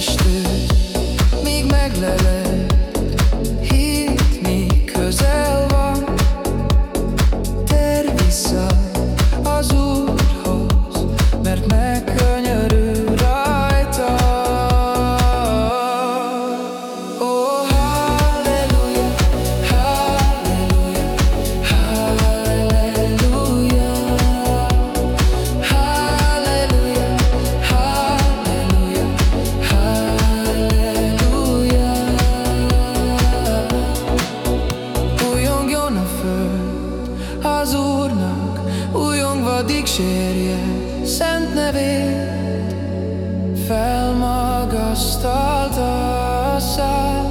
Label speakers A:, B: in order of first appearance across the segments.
A: estő, még meglelek. Úrnak, újongva dicsérje szent nevét, felmagasztalta a szád.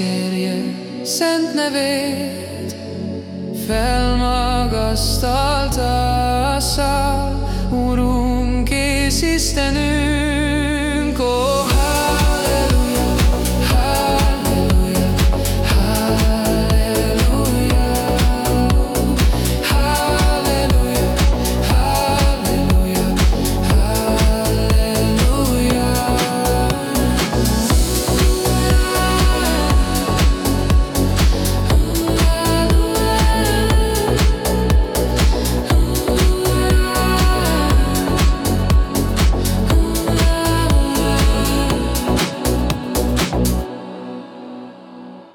A: Dicsérje szent nevét. Felmagasztalta a szál, Urunk és Istenünk,